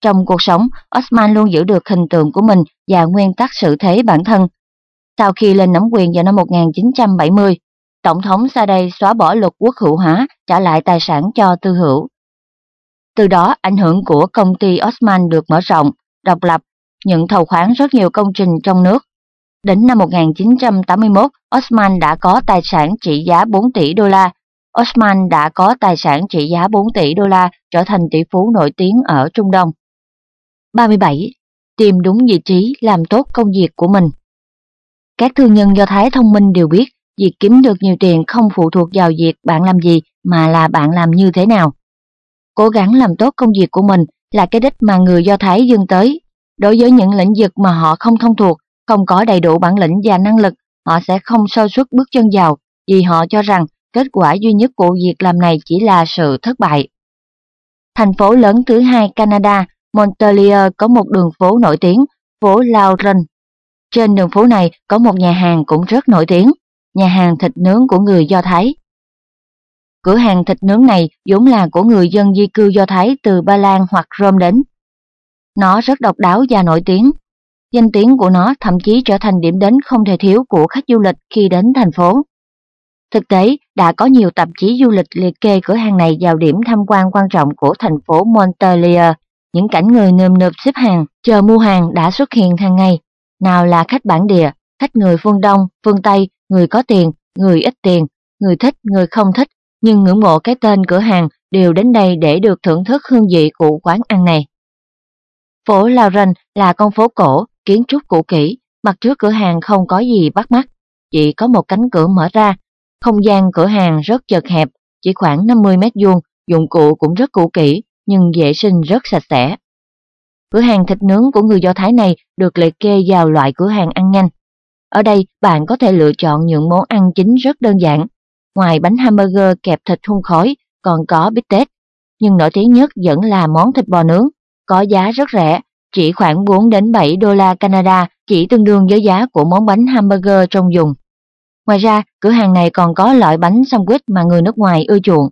Trong cuộc sống, Osman luôn giữ được hình tượng của mình và nguyên tắc sự thế bản thân. Sau khi lên nắm quyền vào năm 1970, Tổng thống Sadeh xóa bỏ luật quốc hữu hóa, trả lại tài sản cho tư hữu. Từ đó, ảnh hưởng của công ty Osman được mở rộng, độc lập, nhận thầu khoán rất nhiều công trình trong nước. Đến năm 1981, Osman đã có tài sản trị giá 4 tỷ đô la. Osman đã có tài sản trị giá 4 tỷ đô la, trở thành tỷ phú nổi tiếng ở Trung Đông. 37. Tìm đúng vị trí làm tốt công việc của mình. Các thương nhân Do Thái thông minh đều biết việc kiếm được nhiều tiền không phụ thuộc vào việc bạn làm gì mà là bạn làm như thế nào. Cố gắng làm tốt công việc của mình là cái đích mà người Do Thái dương tới. Đối với những lĩnh vực mà họ không thông thuộc, không có đầy đủ bản lĩnh và năng lực, họ sẽ không sơ suất bước chân vào vì họ cho rằng kết quả duy nhất của việc làm này chỉ là sự thất bại. Thành phố lớn thứ hai Canada Montpellier có một đường phố nổi tiếng, phố Lauren. Trên đường phố này có một nhà hàng cũng rất nổi tiếng, nhà hàng thịt nướng của người Do Thái. Cửa hàng thịt nướng này vốn là của người dân di cư Do Thái từ Ba Lan hoặc Rome đến. Nó rất độc đáo và nổi tiếng. Danh tiếng của nó thậm chí trở thành điểm đến không thể thiếu của khách du lịch khi đến thành phố. Thực tế, đã có nhiều tạp chí du lịch liệt kê cửa hàng này vào điểm tham quan quan trọng của thành phố Montpellier những cảnh người nườm nượp xếp hàng, chờ mua hàng đã xuất hiện hàng ngày. Nào là khách bản địa, khách người phương Đông, phương Tây, người có tiền, người ít tiền, người thích, người không thích, nhưng ngưỡng mộ cái tên cửa hàng đều đến đây để được thưởng thức hương vị của quán ăn này. Phố Lauren là con phố cổ, kiến trúc cũ kỹ, mặt trước cửa hàng không có gì bắt mắt, chỉ có một cánh cửa mở ra. Không gian cửa hàng rất chật hẹp, chỉ khoảng 50 mét vuông, dụng cụ cũng rất cũ kỹ, nhưng vệ sinh rất sạch sẽ. Cửa hàng thịt nướng của người Do Thái này được liệt kê vào loại cửa hàng ăn nhanh. Ở đây bạn có thể lựa chọn những món ăn chính rất đơn giản. Ngoài bánh hamburger kẹp thịt hun khói, còn có bít tết. Nhưng nổi tiếng nhất vẫn là món thịt bò nướng, có giá rất rẻ, chỉ khoảng 4 đến 7 đô la Canada, chỉ tương đương với giá của món bánh hamburger trong dùng. Ngoài ra, cửa hàng này còn có loại bánh sandwich mà người nước ngoài ưa chuộng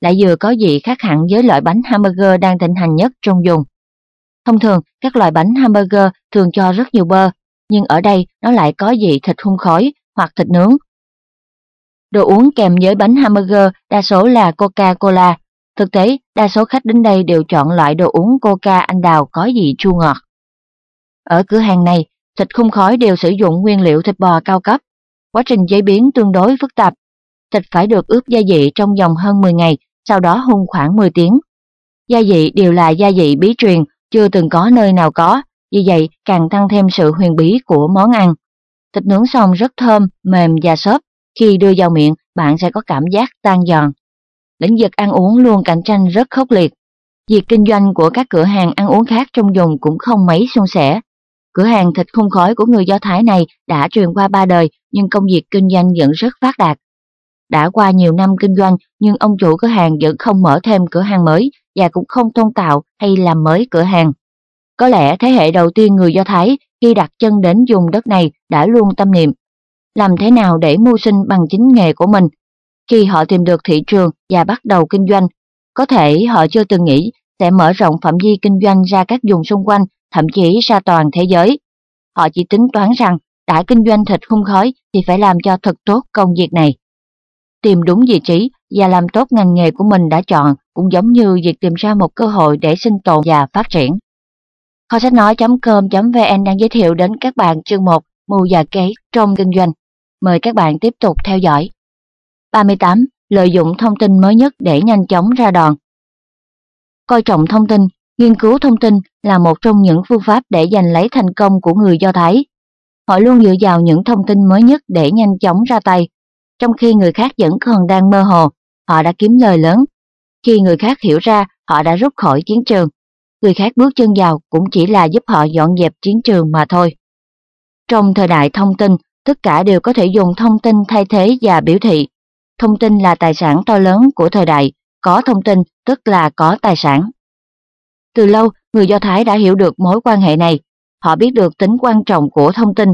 lại vừa có vị khác hẳn với loại bánh hamburger đang thịnh hành nhất trong vùng. Thông thường, các loại bánh hamburger thường cho rất nhiều bơ, nhưng ở đây nó lại có vị thịt hun khói hoặc thịt nướng. Đồ uống kèm với bánh hamburger đa số là Coca-Cola. Thực tế, đa số khách đến đây đều chọn loại đồ uống Coca anh đào có vị chua ngọt. Ở cửa hàng này, thịt khung khói đều sử dụng nguyên liệu thịt bò cao cấp. Quá trình chế biến tương đối phức tạp. Thịt phải được ướp gia vị trong vòng hơn 10 ngày sau đó hung khoảng 10 tiếng. Gia vị đều là gia vị bí truyền, chưa từng có nơi nào có, vì vậy càng tăng thêm sự huyền bí của món ăn. Thịt nướng xong rất thơm, mềm và xốp, khi đưa vào miệng bạn sẽ có cảm giác tan giòn. Lĩnh vực ăn uống luôn cạnh tranh rất khốc liệt. Việc kinh doanh của các cửa hàng ăn uống khác trong vùng cũng không mấy suôn sẻ. Cửa hàng thịt không khói của người Do Thái này đã truyền qua ba đời nhưng công việc kinh doanh vẫn rất phát đạt. Đã qua nhiều năm kinh doanh nhưng ông chủ cửa hàng vẫn không mở thêm cửa hàng mới và cũng không tôn tạo hay làm mới cửa hàng. Có lẽ thế hệ đầu tiên người Do Thái khi đặt chân đến vùng đất này đã luôn tâm niệm làm thế nào để mưu sinh bằng chính nghề của mình. Khi họ tìm được thị trường và bắt đầu kinh doanh, có thể họ chưa từng nghĩ sẽ mở rộng phạm vi kinh doanh ra các vùng xung quanh, thậm chí ra toàn thế giới. Họ chỉ tính toán rằng đã kinh doanh thịt hung khói thì phải làm cho thật tốt công việc này. Tìm đúng vị trí và làm tốt ngành nghề của mình đã chọn cũng giống như việc tìm ra một cơ hội để sinh tồn và phát triển. Kho sách nói.com.vn đang giới thiệu đến các bạn chương 1 mưu và kế trong kinh doanh. Mời các bạn tiếp tục theo dõi. 38. Lợi dụng thông tin mới nhất để nhanh chóng ra đòn. Coi trọng thông tin, nghiên cứu thông tin là một trong những phương pháp để giành lấy thành công của người Do Thái. Họ luôn dựa vào những thông tin mới nhất để nhanh chóng ra tay, trong khi người khác vẫn còn đang mơ hồ, họ đã kiếm lời lớn. Khi người khác hiểu ra, họ đã rút khỏi chiến trường. Người khác bước chân vào cũng chỉ là giúp họ dọn dẹp chiến trường mà thôi. Trong thời đại thông tin, tất cả đều có thể dùng thông tin thay thế và biểu thị. Thông tin là tài sản to lớn của thời đại, có thông tin tức là có tài sản. Từ lâu, người Do Thái đã hiểu được mối quan hệ này. Họ biết được tính quan trọng của thông tin,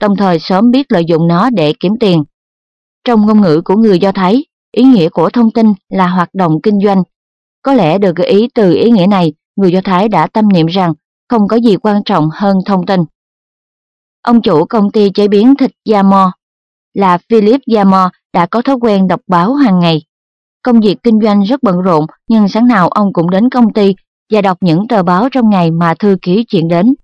đồng thời sớm biết lợi dụng nó để kiếm tiền. Trong ngôn ngữ của người Do Thái, ý nghĩa của thông tin là hoạt động kinh doanh. Có lẽ được gợi ý từ ý nghĩa này, người Do Thái đã tâm niệm rằng không có gì quan trọng hơn thông tin. Ông chủ công ty chế biến thịt Yamor là Philip Yamor đã có thói quen đọc báo hàng ngày. Công việc kinh doanh rất bận rộn nhưng sáng nào ông cũng đến công ty và đọc những tờ báo trong ngày mà thư ký chuyển đến.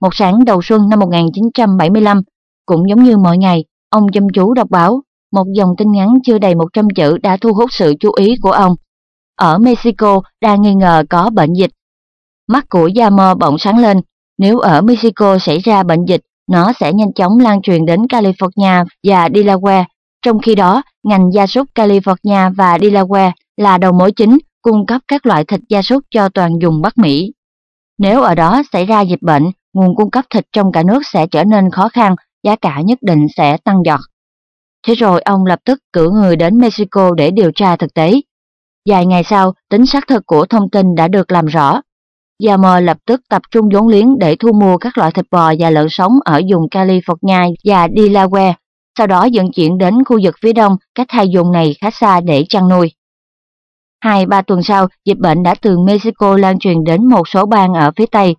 Một sáng đầu xuân năm 1975, cũng giống như mọi ngày, ông chăm chú đọc báo. Một dòng tin ngắn chưa đầy 100 chữ đã thu hút sự chú ý của ông. Ở Mexico đang nghi ngờ có bệnh dịch. Mắt của Yamo bỗng sáng lên. Nếu ở Mexico xảy ra bệnh dịch, nó sẽ nhanh chóng lan truyền đến California và Delaware. Trong khi đó, ngành gia súc California và Delaware là đầu mối chính cung cấp các loại thịt gia súc cho toàn vùng Bắc Mỹ. Nếu ở đó xảy ra dịch bệnh, nguồn cung cấp thịt trong cả nước sẽ trở nên khó khăn, giá cả nhất định sẽ tăng giọt. Thế rồi ông lập tức cử người đến Mexico để điều tra thực tế. Vài ngày sau, tính xác thực của thông tin đã được làm rõ. Yama lập tức tập trung vốn liếng để thu mua các loại thịt bò và lợn sống ở vùng California và Delaware, sau đó vận chuyển đến khu vực phía đông cách hai vùng này khá xa để chăn nuôi. Hai ba tuần sau, dịch bệnh đã từ Mexico lan truyền đến một số bang ở phía Tây.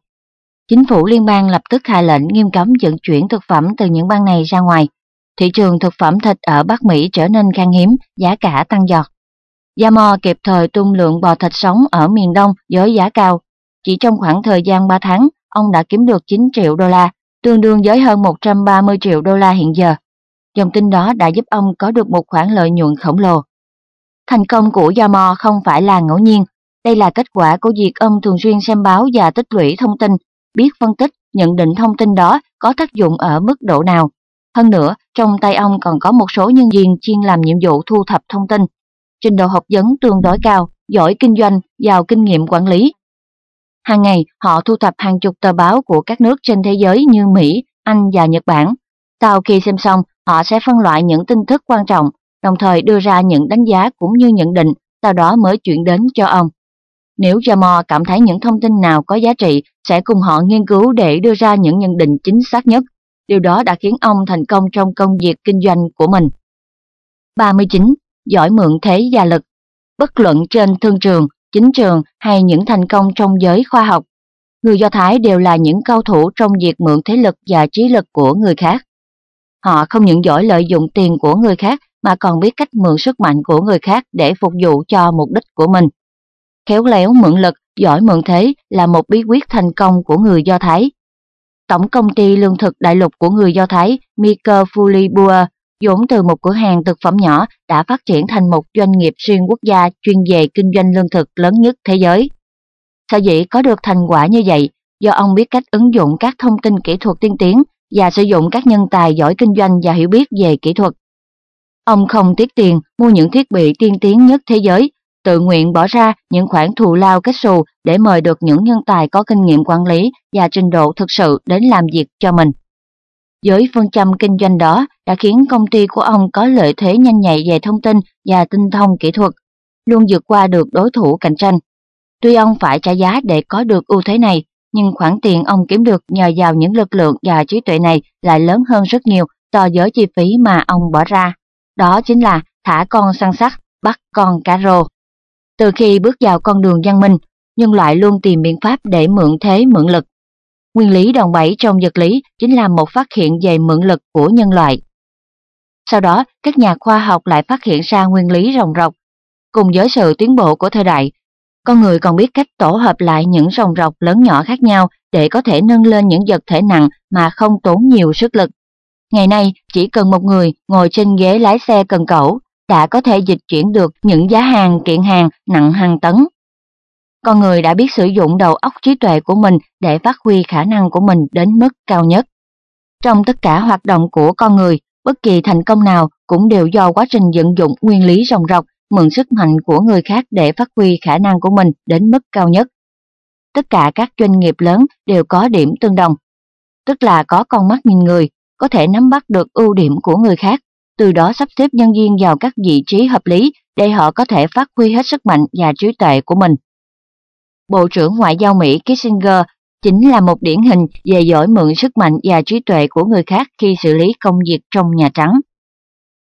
Chính phủ liên bang lập tức hạ lệnh nghiêm cấm vận chuyển thực phẩm từ những bang này ra ngoài. Thị trường thực phẩm thịt ở Bắc Mỹ trở nên khan hiếm, giá cả tăng giọt. Yamo kịp thời tung lượng bò thịt sống ở miền Đông với giá cao. Chỉ trong khoảng thời gian 3 tháng, ông đã kiếm được 9 triệu đô la, tương đương với hơn 130 triệu đô la hiện giờ. Dòng tin đó đã giúp ông có được một khoản lợi nhuận khổng lồ. Thành công của Yamo không phải là ngẫu nhiên, đây là kết quả của việc ông thường xuyên xem báo và tích lũy thông tin, biết phân tích, nhận định thông tin đó có tác dụng ở mức độ nào. Hơn nữa, trong tay ông còn có một số nhân viên chuyên làm nhiệm vụ thu thập thông tin. Trình độ học vấn tương đối cao, giỏi kinh doanh, giàu kinh nghiệm quản lý. Hàng ngày, họ thu thập hàng chục tờ báo của các nước trên thế giới như Mỹ, Anh và Nhật Bản. Sau khi xem xong, họ sẽ phân loại những tin tức quan trọng, đồng thời đưa ra những đánh giá cũng như nhận định, sau đó mới chuyển đến cho ông. Nếu Jamo cảm thấy những thông tin nào có giá trị, sẽ cùng họ nghiên cứu để đưa ra những nhận định chính xác nhất. Điều đó đã khiến ông thành công trong công việc kinh doanh của mình. 39. Giỏi mượn thế gia lực Bất luận trên thương trường, chính trường hay những thành công trong giới khoa học, người Do Thái đều là những cao thủ trong việc mượn thế lực và trí lực của người khác. Họ không những giỏi lợi dụng tiền của người khác mà còn biết cách mượn sức mạnh của người khác để phục vụ cho mục đích của mình. Khéo léo mượn lực, giỏi mượn thế là một bí quyết thành công của người Do Thái. Tổng công ty lương thực đại lục của người Do Thái Mika Fulibua vốn từ một cửa hàng thực phẩm nhỏ đã phát triển thành một doanh nghiệp xuyên quốc gia chuyên về kinh doanh lương thực lớn nhất thế giới. Sở dĩ có được thành quả như vậy do ông biết cách ứng dụng các thông tin kỹ thuật tiên tiến và sử dụng các nhân tài giỏi kinh doanh và hiểu biết về kỹ thuật. Ông không tiếc tiền mua những thiết bị tiên tiến nhất thế giới, tự nguyện bỏ ra những khoản thù lao kết xù để mời được những nhân tài có kinh nghiệm quản lý và trình độ thực sự đến làm việc cho mình. Với phương châm kinh doanh đó đã khiến công ty của ông có lợi thế nhanh nhạy về thông tin và tinh thông kỹ thuật, luôn vượt qua được đối thủ cạnh tranh. Tuy ông phải trả giá để có được ưu thế này, nhưng khoản tiền ông kiếm được nhờ vào những lực lượng và trí tuệ này lại lớn hơn rất nhiều so với chi phí mà ông bỏ ra. Đó chính là thả con săn sắt, bắt con cá rô. Từ khi bước vào con đường văn minh, nhân loại luôn tìm biện pháp để mượn thế mượn lực. Nguyên lý đòn bẩy trong vật lý chính là một phát hiện về mượn lực của nhân loại. Sau đó, các nhà khoa học lại phát hiện ra nguyên lý rồng rọc. Cùng với sự tiến bộ của thời đại, con người còn biết cách tổ hợp lại những rồng rọc lớn nhỏ khác nhau để có thể nâng lên những vật thể nặng mà không tốn nhiều sức lực. Ngày nay, chỉ cần một người ngồi trên ghế lái xe cần cẩu đã có thể dịch chuyển được những giá hàng kiện hàng nặng hàng tấn. Con người đã biết sử dụng đầu óc trí tuệ của mình để phát huy khả năng của mình đến mức cao nhất. Trong tất cả hoạt động của con người, bất kỳ thành công nào cũng đều do quá trình vận dụng nguyên lý rồng rọc, mượn sức mạnh của người khác để phát huy khả năng của mình đến mức cao nhất. Tất cả các doanh nghiệp lớn đều có điểm tương đồng, tức là có con mắt nhìn người, có thể nắm bắt được ưu điểm của người khác, từ đó sắp xếp nhân viên vào các vị trí hợp lý để họ có thể phát huy hết sức mạnh và trí tuệ của mình. Bộ trưởng Ngoại giao Mỹ Kissinger chính là một điển hình về giỏi mượn sức mạnh và trí tuệ của người khác khi xử lý công việc trong Nhà Trắng.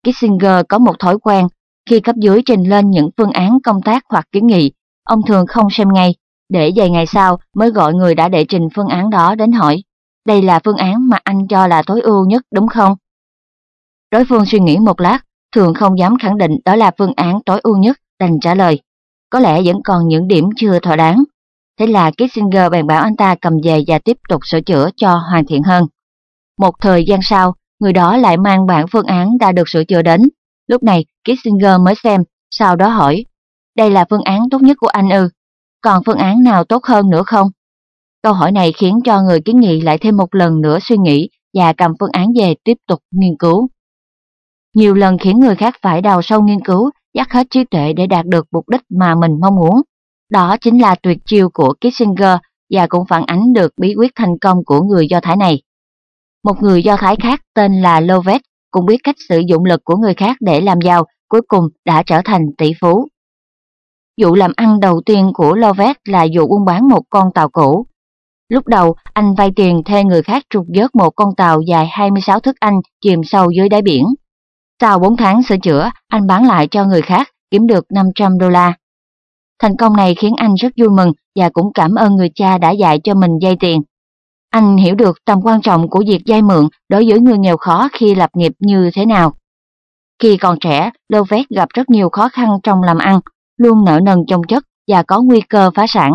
Kissinger có một thói quen, khi cấp dưới trình lên những phương án công tác hoặc kiến nghị, ông thường không xem ngay, để vài ngày sau mới gọi người đã đệ trình phương án đó đến hỏi, đây là phương án mà anh cho là tối ưu nhất đúng không? Đối phương suy nghĩ một lát, thường không dám khẳng định đó là phương án tối ưu nhất, đành trả lời. Có lẽ vẫn còn những điểm chưa thỏa đáng. Thế là Kissinger bèn bảo anh ta cầm về và tiếp tục sửa chữa cho hoàn thiện hơn. Một thời gian sau, người đó lại mang bản phương án đã được sửa chữa đến. Lúc này, Kissinger mới xem, sau đó hỏi, đây là phương án tốt nhất của anh ư, còn phương án nào tốt hơn nữa không? Câu hỏi này khiến cho người kiến nghị lại thêm một lần nữa suy nghĩ và cầm phương án về tiếp tục nghiên cứu. Nhiều lần khiến người khác phải đào sâu nghiên cứu, dắt hết trí tuệ để đạt được mục đích mà mình mong muốn. Đó chính là tuyệt chiêu của Kissinger và cũng phản ánh được bí quyết thành công của người Do Thái này. Một người Do Thái khác tên là Lovett cũng biết cách sử dụng lực của người khác để làm giàu, cuối cùng đã trở thành tỷ phú. Vụ làm ăn đầu tiên của Lovett là vụ buôn bán một con tàu cũ. Lúc đầu, anh vay tiền thuê người khác trục vớt một con tàu dài 26 thước Anh chìm sâu dưới đáy biển. Sau 4 tháng sửa chữa, anh bán lại cho người khác, kiếm được 500 đô la. Thành công này khiến anh rất vui mừng và cũng cảm ơn người cha đã dạy cho mình dây tiền. Anh hiểu được tầm quan trọng của việc vay mượn đối với người nghèo khó khi lập nghiệp như thế nào. Khi còn trẻ, Lovett gặp rất nhiều khó khăn trong làm ăn, luôn nợ nần chồng chất và có nguy cơ phá sản.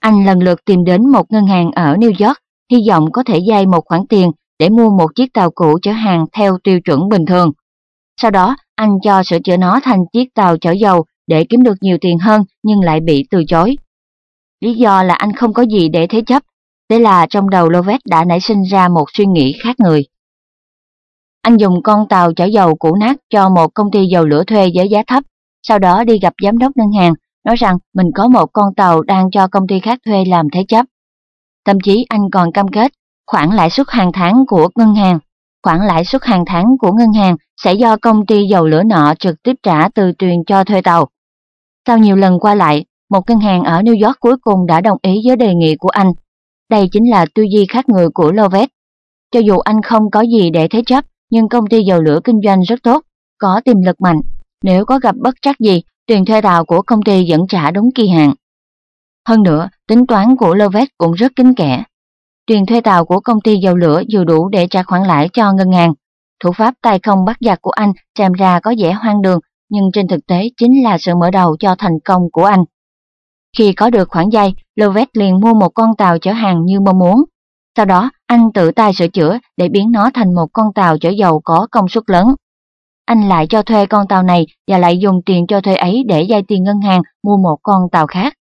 Anh lần lượt tìm đến một ngân hàng ở New York, hy vọng có thể vay một khoản tiền để mua một chiếc tàu cũ chở hàng theo tiêu chuẩn bình thường. Sau đó, anh cho sửa chữa nó thành chiếc tàu chở dầu để kiếm được nhiều tiền hơn nhưng lại bị từ chối. Lý do là anh không có gì để thế chấp, thế là trong đầu Lovett đã nảy sinh ra một suy nghĩ khác người. Anh dùng con tàu chở dầu cũ nát cho một công ty dầu lửa thuê với giá thấp, sau đó đi gặp giám đốc ngân hàng, nói rằng mình có một con tàu đang cho công ty khác thuê làm thế chấp. Thậm chí anh còn cam kết khoản lãi suất hàng tháng của ngân hàng khoản lãi suất hàng tháng của ngân hàng sẽ do công ty dầu lửa nọ trực tiếp trả từ tiền cho thuê tàu. Sau nhiều lần qua lại, một ngân hàng ở New York cuối cùng đã đồng ý với đề nghị của anh. Đây chính là tư duy khác người của Lovett. Cho dù anh không có gì để thế chấp, nhưng công ty dầu lửa kinh doanh rất tốt, có tiềm lực mạnh. Nếu có gặp bất trắc gì, tiền thuê tàu của công ty vẫn trả đúng kỳ hạn. Hơn nữa, tính toán của Lovett cũng rất kín kẽ tiền thuê tàu của công ty dầu lửa dù đủ để trả khoản lãi cho ngân hàng. Thủ pháp tay không bắt giặc của anh xem ra có vẻ hoang đường, nhưng trên thực tế chính là sự mở đầu cho thành công của anh. Khi có được khoản vay, Lovett liền mua một con tàu chở hàng như mong muốn. Sau đó, anh tự tay sửa chữa để biến nó thành một con tàu chở dầu có công suất lớn. Anh lại cho thuê con tàu này và lại dùng tiền cho thuê ấy để vay tiền ngân hàng mua một con tàu khác.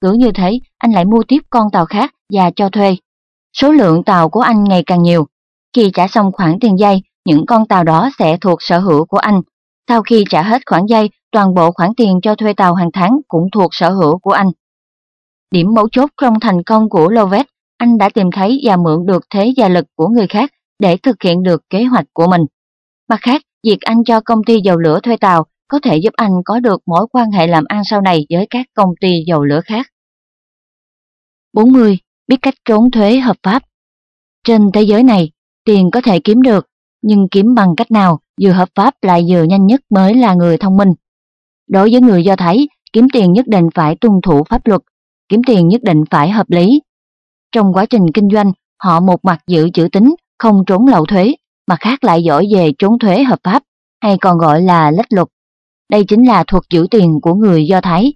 Cứ như thế, anh lại mua tiếp con tàu khác và cho thuê. Số lượng tàu của anh ngày càng nhiều. Khi trả xong khoản tiền dây, những con tàu đó sẽ thuộc sở hữu của anh. Sau khi trả hết khoản dây, toàn bộ khoản tiền cho thuê tàu hàng tháng cũng thuộc sở hữu của anh. Điểm mấu chốt trong thành công của Lovett, anh đã tìm thấy và mượn được thế gia lực của người khác để thực hiện được kế hoạch của mình. Mặt khác, việc anh cho công ty dầu lửa thuê tàu có thể giúp anh có được mối quan hệ làm ăn sau này với các công ty dầu lửa khác. 40 biết cách trốn thuế hợp pháp. Trên thế giới này, tiền có thể kiếm được, nhưng kiếm bằng cách nào vừa hợp pháp lại vừa nhanh nhất mới là người thông minh. Đối với người Do Thái, kiếm tiền nhất định phải tuân thủ pháp luật, kiếm tiền nhất định phải hợp lý. Trong quá trình kinh doanh, họ một mặt giữ chữ tính, không trốn lậu thuế, mà khác lại giỏi về trốn thuế hợp pháp, hay còn gọi là lách luật. Đây chính là thuộc giữ tiền của người Do Thái.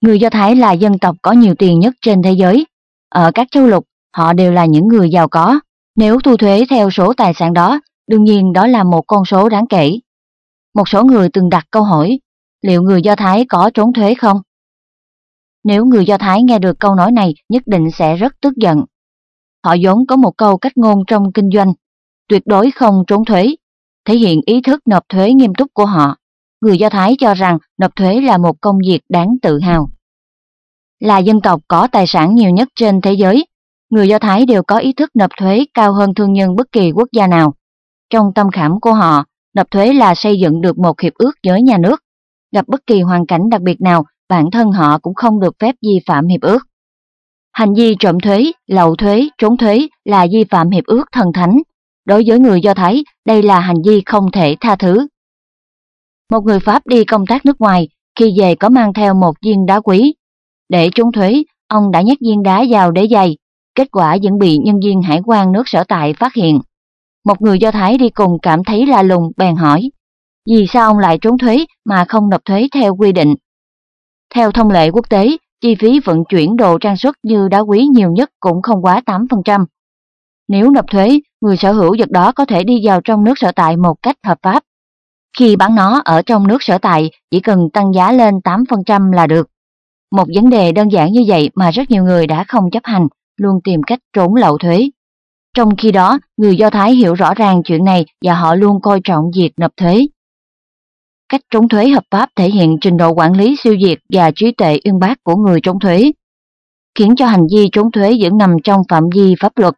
Người Do Thái là dân tộc có nhiều tiền nhất trên thế giới. Ở các châu lục, họ đều là những người giàu có. Nếu thu thuế theo số tài sản đó, đương nhiên đó là một con số đáng kể. Một số người từng đặt câu hỏi, liệu người Do Thái có trốn thuế không? Nếu người Do Thái nghe được câu nói này nhất định sẽ rất tức giận. Họ vốn có một câu cách ngôn trong kinh doanh, tuyệt đối không trốn thuế, thể hiện ý thức nộp thuế nghiêm túc của họ. Người Do Thái cho rằng nộp thuế là một công việc đáng tự hào. Là dân tộc có tài sản nhiều nhất trên thế giới, người Do Thái đều có ý thức nộp thuế cao hơn thương nhân bất kỳ quốc gia nào. Trong tâm khảm của họ, nộp thuế là xây dựng được một hiệp ước với nhà nước. Gặp bất kỳ hoàn cảnh đặc biệt nào, bản thân họ cũng không được phép vi phạm hiệp ước. Hành vi trộm thuế, lậu thuế, trốn thuế là vi phạm hiệp ước thần thánh. Đối với người Do Thái, đây là hành vi không thể tha thứ. Một người Pháp đi công tác nước ngoài, khi về có mang theo một viên đá quý. Để trốn thuế, ông đã nhét viên đá vào đế giày. Kết quả vẫn bị nhân viên hải quan nước sở tại phát hiện. Một người Do Thái đi cùng cảm thấy la lùng bèn hỏi, vì sao ông lại trốn thuế mà không nộp thuế theo quy định? Theo thông lệ quốc tế, chi phí vận chuyển đồ trang sức như đá quý nhiều nhất cũng không quá 8%. Nếu nộp thuế, người sở hữu vật đó có thể đi vào trong nước sở tại một cách hợp pháp. Khi bán nó ở trong nước sở tại, chỉ cần tăng giá lên 8% là được. Một vấn đề đơn giản như vậy mà rất nhiều người đã không chấp hành, luôn tìm cách trốn lậu thuế. Trong khi đó, người Do Thái hiểu rõ ràng chuyện này và họ luôn coi trọng việc nộp thuế. Cách trốn thuế hợp pháp thể hiện trình độ quản lý siêu diệt và trí tuệ uyên bác của người trốn thuế, khiến cho hành vi trốn thuế vẫn nằm trong phạm vi pháp luật.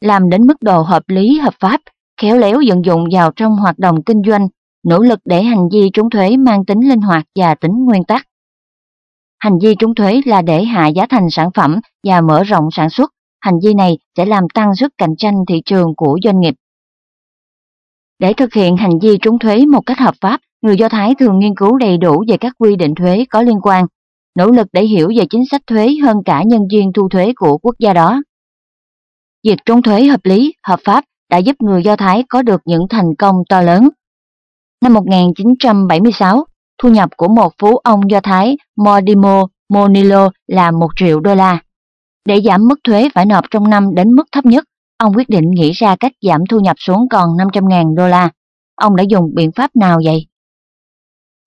Làm đến mức độ hợp lý hợp pháp, khéo léo vận dụng vào trong hoạt động kinh doanh, nỗ lực để hành vi trốn thuế mang tính linh hoạt và tính nguyên tắc. Hành vi trốn thuế là để hạ giá thành sản phẩm và mở rộng sản xuất, hành vi này sẽ làm tăng sức cạnh tranh thị trường của doanh nghiệp. Để thực hiện hành vi trốn thuế một cách hợp pháp, người Do Thái thường nghiên cứu đầy đủ về các quy định thuế có liên quan, nỗ lực để hiểu về chính sách thuế hơn cả nhân viên thu thuế của quốc gia đó. Việc trốn thuế hợp lý, hợp pháp đã giúp người Do Thái có được những thành công to lớn. Năm 1976, thu nhập của một phú ông Do Thái Modimo Monilo là 1 triệu đô la. Để giảm mức thuế phải nộp trong năm đến mức thấp nhất, ông quyết định nghĩ ra cách giảm thu nhập xuống còn 500.000 đô la. Ông đã dùng biện pháp nào vậy?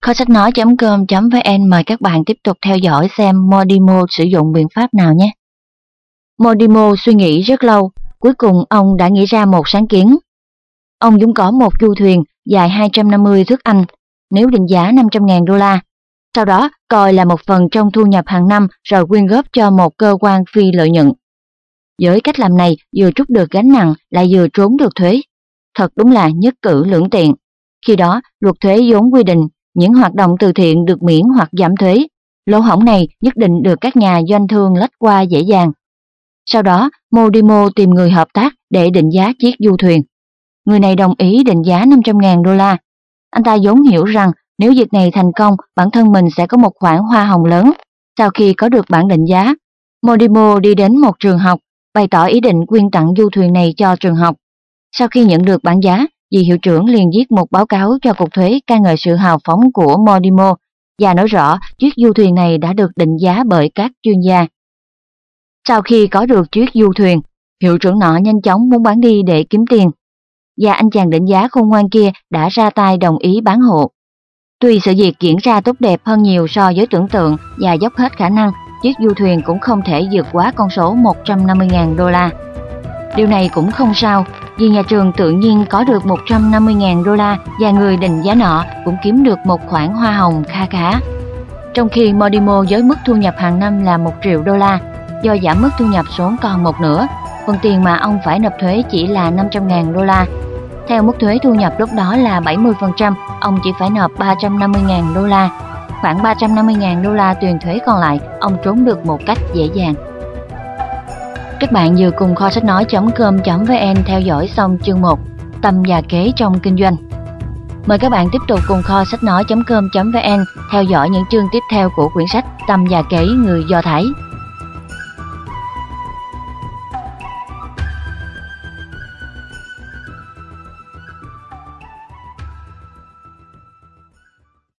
Kho sách nói.com.vn mời các bạn tiếp tục theo dõi xem Modimo sử dụng biện pháp nào nhé. Modimo suy nghĩ rất lâu, cuối cùng ông đã nghĩ ra một sáng kiến. Ông dùng có một du thuyền dài 250 thước Anh, nếu định giá 500.000 đô la. Sau đó coi là một phần trong thu nhập hàng năm rồi quyên góp cho một cơ quan phi lợi nhuận. Với cách làm này vừa trút được gánh nặng lại vừa trốn được thuế. Thật đúng là nhất cử lưỡng tiện. Khi đó, luật thuế vốn quy định những hoạt động từ thiện được miễn hoặc giảm thuế. Lỗ hổng này nhất định được các nhà doanh thương lách qua dễ dàng. Sau đó, Modimo tìm người hợp tác để định giá chiếc du thuyền. Người này đồng ý định giá 500.000 đô la. Anh ta vốn hiểu rằng nếu việc này thành công, bản thân mình sẽ có một khoản hoa hồng lớn. Sau khi có được bản định giá, Modimo đi đến một trường học, bày tỏ ý định quyên tặng du thuyền này cho trường học. Sau khi nhận được bản giá, vị hiệu trưởng liền viết một báo cáo cho Cục Thuế ca ngợi sự hào phóng của Modimo và nói rõ chiếc du thuyền này đã được định giá bởi các chuyên gia. Sau khi có được chiếc du thuyền, hiệu trưởng nọ nhanh chóng muốn bán đi để kiếm tiền. Và anh chàng định giá khôn ngoan kia đã ra tay đồng ý bán hộ. Tuy sự việc diễn ra tốt đẹp hơn nhiều so với tưởng tượng và dốc hết khả năng, chiếc du thuyền cũng không thể vượt quá con số 150.000 đô la. Điều này cũng không sao, vì nhà trường tự nhiên có được 150.000 đô la và người định giá nọ cũng kiếm được một khoản hoa hồng kha khá. Trong khi Modimo với mức thu nhập hàng năm là 1 triệu đô la, do giảm mức thu nhập xuống còn một nửa, phần tiền mà ông phải nộp thuế chỉ là 500.000 đô la. Theo mức thuế thu nhập lúc đó là 70%, ông chỉ phải nộp 350.000 đô la. Khoảng 350.000 đô la tiền thuế còn lại, ông trốn được một cách dễ dàng. Các bạn vừa cùng kho sách nói.com.vn theo dõi xong chương 1 Tâm và kế trong kinh doanh. Mời các bạn tiếp tục cùng kho sách nói.com.vn theo dõi những chương tiếp theo của quyển sách Tâm và kế người Do Thái.